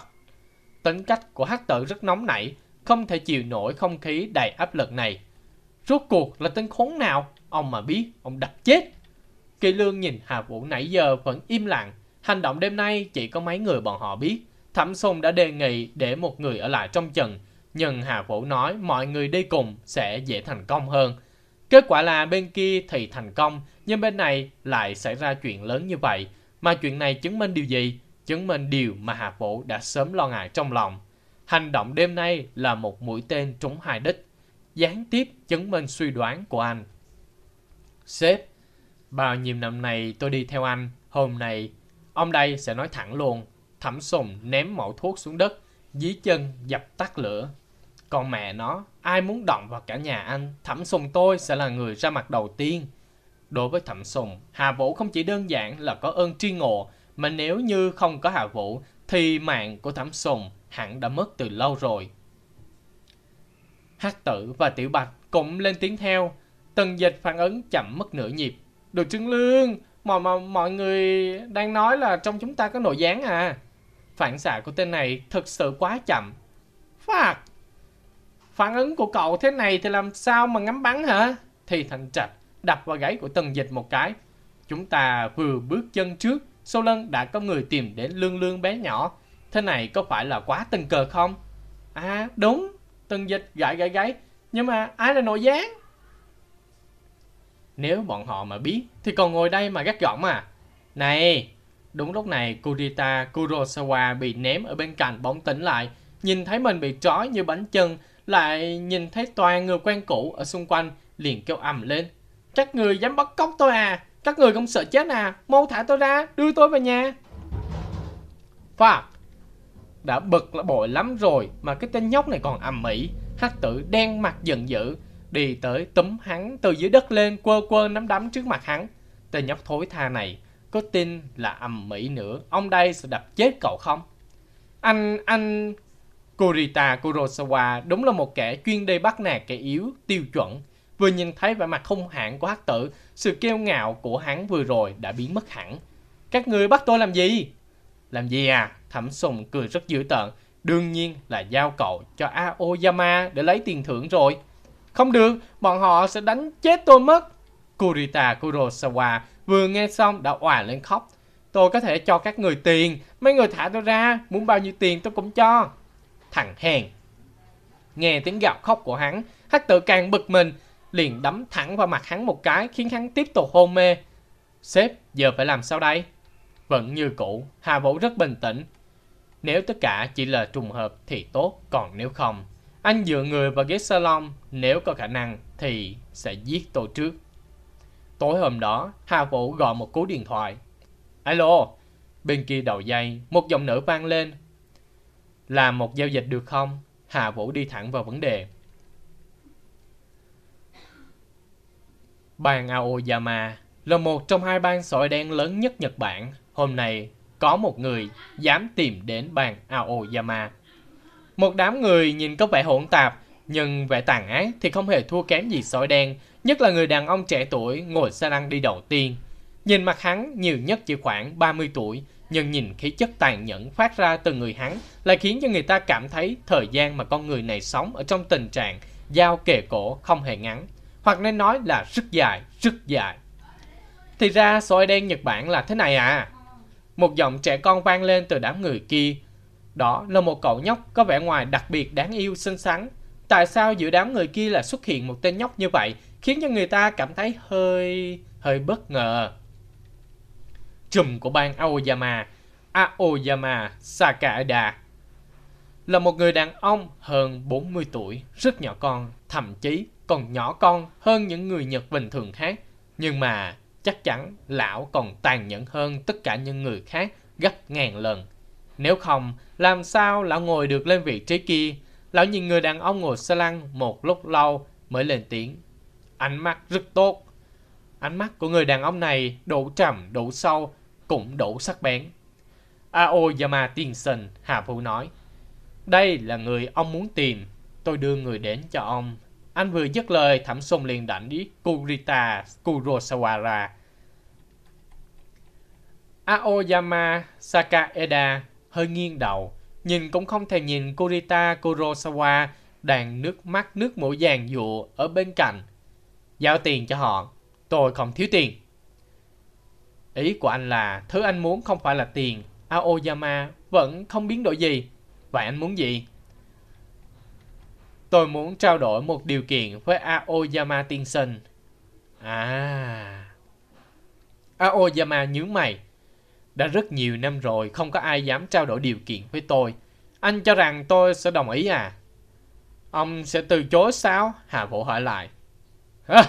Tính cách của hắc Tử rất nóng nảy, không thể chịu nổi không khí đầy áp lực này. Rốt cuộc là tên khốn nào? Ông mà biết, ông đập chết. Kỳ lương nhìn Hà Vũ nãy giờ vẫn im lặng. Hành động đêm nay chỉ có mấy người bọn họ biết. Thẩm Sùng đã đề nghị để một người ở lại trong trận, Nhưng Hà Vũ nói mọi người đi cùng sẽ dễ thành công hơn. Kết quả là bên kia thì thành công, nhưng bên này lại xảy ra chuyện lớn như vậy. Mà chuyện này chứng minh điều gì? chứng minh điều mà Hà Vũ đã sớm lo ngại trong lòng. Hành động đêm nay là một mũi tên trúng hai đích, gián tiếp chứng minh suy đoán của anh. Sếp, bao nhiêu năm nay tôi đi theo anh, hôm nay ông đây sẽ nói thẳng luôn. Thẩm sùng ném mẫu thuốc xuống đất, dí chân dập tắt lửa. Còn mẹ nó, ai muốn động vào cả nhà anh, thẩm sùng tôi sẽ là người ra mặt đầu tiên. Đối với thẩm sùng, Hà Vũ không chỉ đơn giản là có ơn tri ngộ, mà nếu như không có Hà Vũ thì mạng của Thẩm Sùng hẳn đã mất từ lâu rồi. Hắc tử và Tiểu Bạch cũng lên tiếng theo. Tần dịch phản ứng chậm mất nửa nhịp. Đồ trưng lương, mọi, mọi, mọi người đang nói là trong chúng ta có nội gián à. Phản xạ của tên này thực sự quá chậm. Phạt! Phản ứng của cậu thế này thì làm sao mà ngắm bắn hả? Thì thành trạch đập vào gáy của tần dịch một cái. Chúng ta vừa bước chân trước sau lưng đã có người tìm đến lương lương bé nhỏ. Thế này có phải là quá tình cờ không? À đúng, từng dịch gãi gãi gáy. Nhưng mà ai là nội gián? Nếu bọn họ mà biết thì còn ngồi đây mà gắt gỏng à. Này, đúng lúc này Kurita Kurosawa bị ném ở bên cạnh bóng tỉnh lại. Nhìn thấy mình bị trói như bánh chân, lại nhìn thấy toàn người quen cũ ở xung quanh, liền kêu ầm lên. Các người dám bắt cóc tôi à? Các người không sợ chết à? Mau thả tôi ra, đưa tôi về nhà. Phạt. Đã bực là bội lắm rồi mà cái tên nhóc này còn ầm ĩ. Hắc tử đen mặt giận dữ, đi tới túm hắn từ dưới đất lên quơ quơ nắm đấm trước mặt hắn. Tên nhóc thối tha này, có tin là ầm ĩ nữa, ông đây sẽ đập chết cậu không? Anh, anh... Kurita Kurosawa đúng là một kẻ chuyên đi bắt nạt kẻ yếu, tiêu chuẩn. Vừa nhìn thấy vẻ mặt hung hãn của hắc tử, sự kiêu ngạo của hắn vừa rồi đã biến mất hẳn. Các người bắt tôi làm gì? Làm gì à? Thẩm Sùng cười rất dữ tợn. Đương nhiên là giao cậu cho Aoyama để lấy tiền thưởng rồi. Không được, bọn họ sẽ đánh chết tôi mất. Kurita Kurosawa vừa nghe xong đã òa lên khóc. Tôi có thể cho các người tiền, mấy người thả tôi ra, muốn bao nhiêu tiền tôi cũng cho. Thằng hèn. nghe tiếng gào khóc của hắn, hắc tự càng bực mình, liền đấm thẳng vào mặt hắn một cái khiến hắn tiếp tục hôn mê. Sếp, giờ phải làm sao đây? Vẫn như cũ, Hà Vũ rất bình tĩnh. Nếu tất cả chỉ là trùng hợp thì tốt, còn nếu không, anh dựa người vào ghế salon, nếu có khả năng thì sẽ giết tôi trước. Tối hôm đó, Hà Vũ gọi một cú điện thoại. Alo, bên kia đầu dây, một giọng nữ vang lên. Làm một giao dịch được không? Hà Vũ đi thẳng vào vấn đề. Bang Aoyama là một trong hai bang sỏi đen lớn nhất Nhật Bản. Hôm nay, có một người dám tìm đến bàn Aoyama. Một đám người nhìn có vẻ hỗn tạp, nhưng vẻ tàn ác thì không hề thua kém gì sói đen, nhất là người đàn ông trẻ tuổi ngồi xe lăn đi đầu tiên. Nhìn mặt hắn nhiều nhất chỉ khoảng 30 tuổi, nhưng nhìn khí chất tàn nhẫn phát ra từ người hắn lại khiến cho người ta cảm thấy thời gian mà con người này sống ở trong tình trạng dao kề cổ không hề ngắn, hoặc nên nói là rất dài, rất dài. Thì ra sói đen Nhật Bản là thế này à? Một giọng trẻ con vang lên từ đám người kia. Đó là một cậu nhóc có vẻ ngoài đặc biệt đáng yêu xinh xắn. Tại sao giữa đám người kia lại xuất hiện một tên nhóc như vậy khiến cho người ta cảm thấy hơi... hơi bất ngờ. Trùm của bang Aoyama, Aoyama Sakada là một người đàn ông hơn 40 tuổi, rất nhỏ con, thậm chí còn nhỏ con hơn những người Nhật bình thường khác. Nhưng mà chắc chắn lão còn tàn nhẫn hơn tất cả những người khác gấp ngàn lần. Nếu không, làm sao lão ngồi được lên vị trí kia? Lão nhìn người đàn ông ngồi xe lăn một lúc lâu mới lên tiếng. Ánh mắt rất tốt. Ánh mắt của người đàn ông này đủ trầm, đủ sâu, cũng đủ sắc bén. Aoyama Tinson, Hà Vũ nói. Đây là người ông muốn tìm. Tôi đưa người đến cho ông. Anh vừa dứt lời thẩm sông liền đánh đi Kurita Kurosawara. Aoyama Sakaeda hơi nghiêng đầu, nhìn cũng không thể nhìn Kurita Kurosawa đang nước mắt nước mũi vàng dụa ở bên cạnh. Giao tiền cho họ, tôi không thiếu tiền. Ý của anh là thứ anh muốn không phải là tiền, Aoyama vẫn không biến đổi gì. Vậy anh muốn gì? Tôi muốn trao đổi một điều kiện với Aoyama tiên sinh. À... Aoyama nhướng mày. Đã rất nhiều năm rồi không có ai dám trao đổi điều kiện với tôi. Anh cho rằng tôi sẽ đồng ý à? Ông sẽ từ chối sao? Hà Vũ hỏi lại.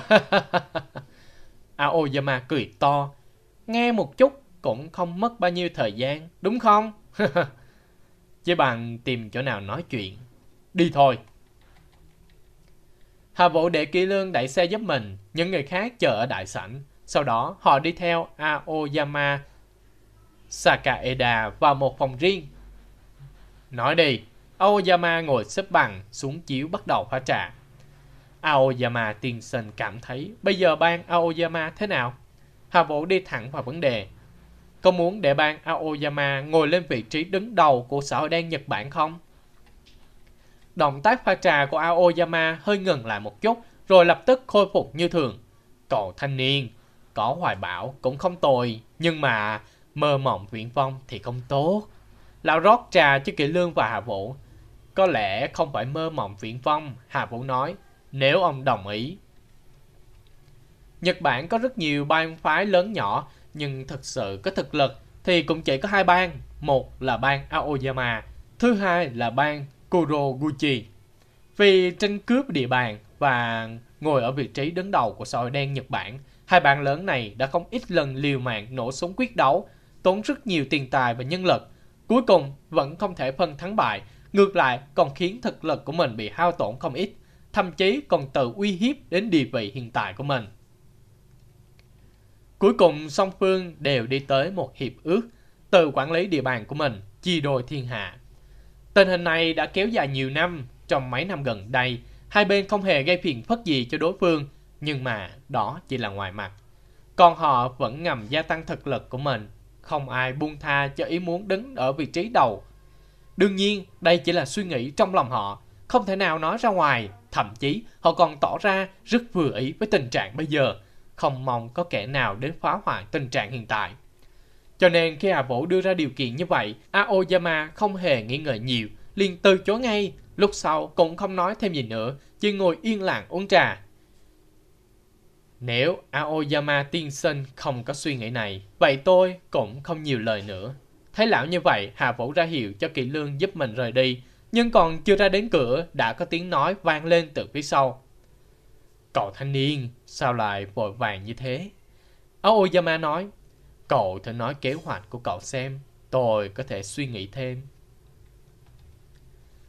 Aoyama cười to. Nghe một chút cũng không mất bao nhiêu thời gian, đúng không? Chỉ bằng tìm chỗ nào nói chuyện. Đi thôi. Hà Vũ để Kỳ Lương đẩy xe giúp mình, những người khác chờ ở đại sảnh. Sau đó họ đi theo Aoyama Sakaeda vào một phòng riêng. Nói đi, Aoyama ngồi xếp bằng xuống chiếu bắt đầu pha trà. Aoyama tiên sinh cảm thấy bây giờ ban Aoyama thế nào? Hà Vũ đi thẳng vào vấn đề. Có muốn để ban Aoyama ngồi lên vị trí đứng đầu của xã hội đen Nhật Bản không? Động tác pha trà của Aoyama hơi ngừng lại một chút, rồi lập tức khôi phục như thường. Cậu thanh niên, có hoài bão cũng không tồi, nhưng mà mơ mộng viễn vong thì không tốt. Lão rót trà cho Kỳ Lương và Hà Vũ. Có lẽ không phải mơ mộng viễn vong, Hà Vũ nói, nếu ông đồng ý. Nhật Bản có rất nhiều bang phái lớn nhỏ, nhưng thực sự có thực lực thì cũng chỉ có hai bang. Một là bang Aoyama, thứ hai là bang Kuroguchi. Vì tranh cướp địa bàn và ngồi ở vị trí đứng đầu của xã hội đen Nhật Bản, hai bạn lớn này đã không ít lần liều mạng nổ súng quyết đấu, tốn rất nhiều tiền tài và nhân lực. Cuối cùng vẫn không thể phân thắng bại, ngược lại còn khiến thực lực của mình bị hao tổn không ít, thậm chí còn tự uy hiếp đến địa vị hiện tại của mình. Cuối cùng song phương đều đi tới một hiệp ước từ quản lý địa bàn của mình, chia đôi thiên hạ. Tình hình này đã kéo dài nhiều năm, trong mấy năm gần đây, hai bên không hề gây phiền phức gì cho đối phương, nhưng mà đó chỉ là ngoài mặt. Còn họ vẫn ngầm gia tăng thực lực của mình, không ai buông tha cho ý muốn đứng ở vị trí đầu. Đương nhiên, đây chỉ là suy nghĩ trong lòng họ, không thể nào nói ra ngoài, thậm chí họ còn tỏ ra rất vừa ý với tình trạng bây giờ, không mong có kẻ nào đến phá hoại tình trạng hiện tại. Cho nên khi Hà Vũ đưa ra điều kiện như vậy, Aoyama không hề nghĩ ngợi nhiều, liền từ chối ngay, Lúc sau cũng không nói thêm gì nữa, chỉ ngồi yên lặng uống trà. Nếu Aoyama tiên sinh không có suy nghĩ này, vậy tôi cũng không nhiều lời nữa. Thấy lão như vậy, Hà Vũ ra hiệu cho Kỳ Lương giúp mình rời đi, nhưng còn chưa ra đến cửa đã có tiếng nói vang lên từ phía sau. Cậu thanh niên, sao lại vội vàng như thế? Aoyama nói, cậu thử nói kế hoạch của cậu xem, tôi có thể suy nghĩ thêm.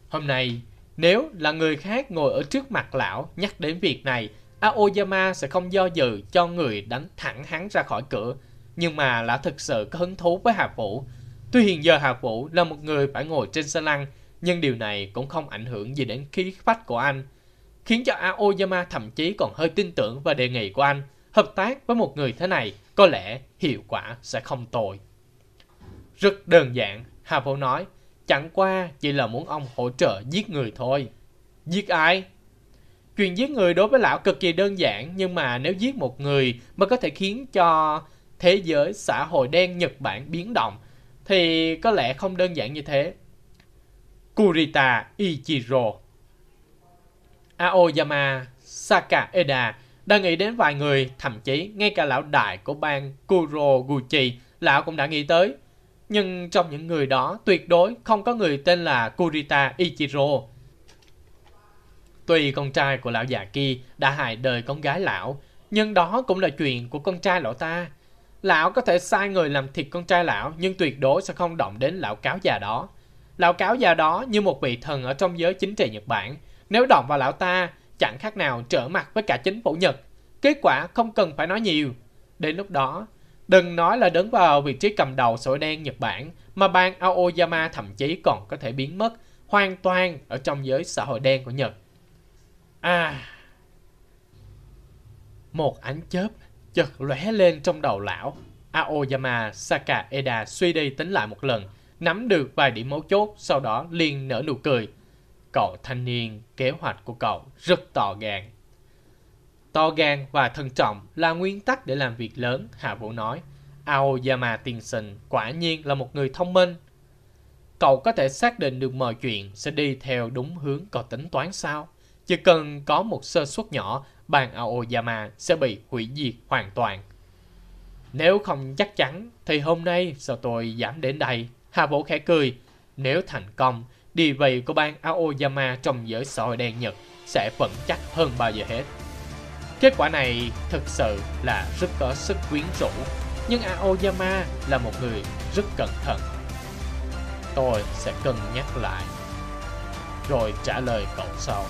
Hôm nay, nếu là người khác ngồi ở trước mặt lão nhắc đến việc này, Aoyama sẽ không do dự cho người đánh thẳng hắn ra khỏi cửa. Nhưng mà lão thực sự có hứng thú với Hà Vũ. Tuy hiện giờ Hà Vũ là một người phải ngồi trên xe lăn, nhưng điều này cũng không ảnh hưởng gì đến khí phách của anh. Khiến cho Aoyama thậm chí còn hơi tin tưởng vào đề nghị của anh. Hợp tác với một người thế này có lẽ hiệu quả sẽ không tồi. Rất đơn giản, Hà Vũ nói, chẳng qua chỉ là muốn ông hỗ trợ giết người thôi. Giết ai? Chuyện giết người đối với lão cực kỳ đơn giản, nhưng mà nếu giết một người mà có thể khiến cho thế giới xã hội đen Nhật Bản biến động, thì có lẽ không đơn giản như thế. Kurita Ichiro Aoyama Sakaeda đã nghĩ đến vài người, thậm chí ngay cả lão đại của bang Kuroguchi, lão cũng đã nghĩ tới. Nhưng trong những người đó, tuyệt đối không có người tên là Kurita Ichiro. Tuy con trai của lão già kia đã hại đời con gái lão, nhưng đó cũng là chuyện của con trai lão ta. Lão có thể sai người làm thịt con trai lão, nhưng tuyệt đối sẽ không động đến lão cáo già đó. Lão cáo già đó như một vị thần ở trong giới chính trị Nhật Bản. Nếu động vào lão ta, chẳng khác nào trở mặt với cả chính phủ Nhật. Kết quả không cần phải nói nhiều. Đến lúc đó, đừng nói là đứng vào vị trí cầm đầu sổ đen Nhật Bản, mà bang Aoyama thậm chí còn có thể biến mất hoàn toàn ở trong giới xã hội đen của Nhật. À... Một ánh chớp chợt lóe lên trong đầu lão. Aoyama Sakaeda suy đi tính lại một lần, nắm được vài điểm mấu chốt, sau đó liền nở nụ cười. Cậu thanh niên, kế hoạch của cậu rất to gan. To gan và thân trọng là nguyên tắc để làm việc lớn, Hạ Vũ nói. Aoyama tiên sinh quả nhiên là một người thông minh. Cậu có thể xác định được mọi chuyện sẽ đi theo đúng hướng cậu tính toán sao? Chỉ cần có một sơ suất nhỏ, bàn Aoyama sẽ bị hủy diệt hoàn toàn. Nếu không chắc chắn, thì hôm nay sao tôi dám đến đây? Hà Vũ khẽ cười. Nếu thành công, địa vị của bang Aoyama trong giới xã hội đen Nhật sẽ vững chắc hơn bao giờ hết. Kết quả này thực sự là rất có sức quyến rũ, nhưng Aoyama là một người rất cẩn thận. Tôi sẽ cân nhắc lại, rồi trả lời cậu sau.